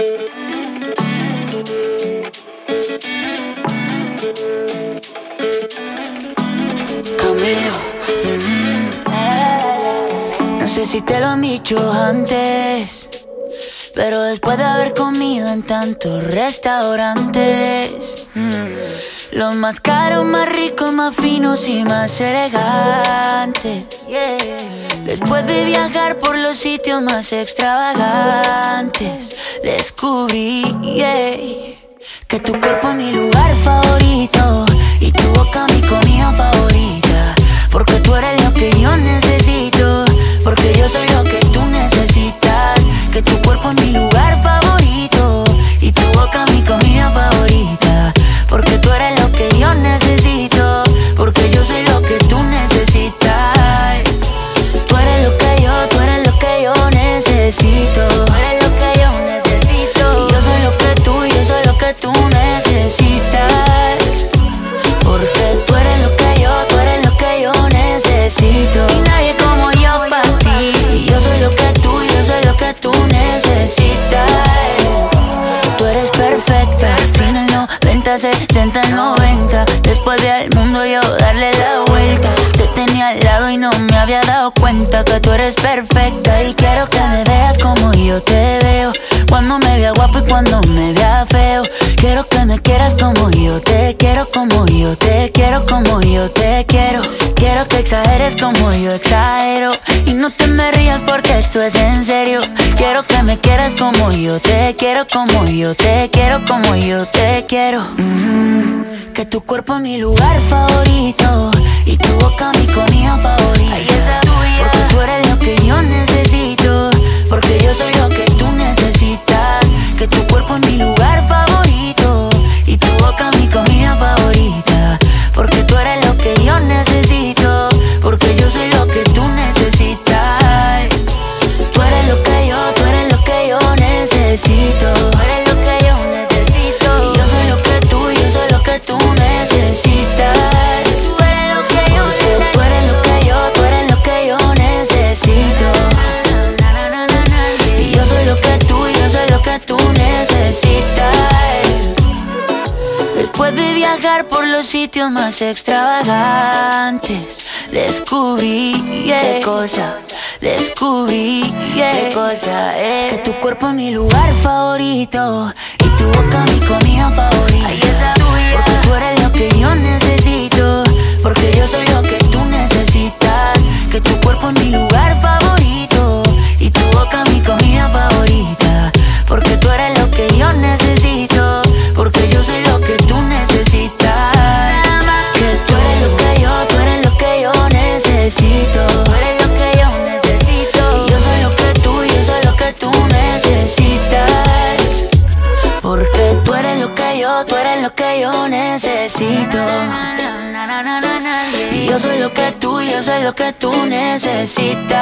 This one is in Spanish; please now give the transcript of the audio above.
Camilo, mm. no sé si te lo han dicho antes, pero después de haber comido en tantos restaurantes, mm, los más caros, más ricos, más finos y más elegantes. Después de viajar por los sitios más extravagantes, descubrí que tu cuerpo es mi lugar 90. Después de al mundo yo darle la vuelta. Te tenía al lado y no me había dado cuenta que tú eres perfecta. Y quiero que me veas como yo te veo. Cuando me vea guapo y cuando me vea feo. Quiero que me exageres como yo exagero. Y no te me rías porque esto es en serio. Quiero que me quieras como yo te quiero, como yo te quiero, como yo te quiero. Mm, que tu cuerpo es mi lugar favorito necesito. Tú eres lo que yo necesito. Y yo soy lo que tú, yo soy lo que tú necesitas. Tú eres lo que yo necesito. Tú eres lo que yo, tú eres lo que yo necesito. Y yo soy lo que tú, yo soy lo que tú necesitas. Después de viajar por los sitios más extravagantes, descubrí qué cosa, descubrí qué cosa es. Que tu cuerpo es mi lugar favorito y tu boca mi comida que yo necesito. Y yo soy lo que tú, yo soy lo que tú necesitas.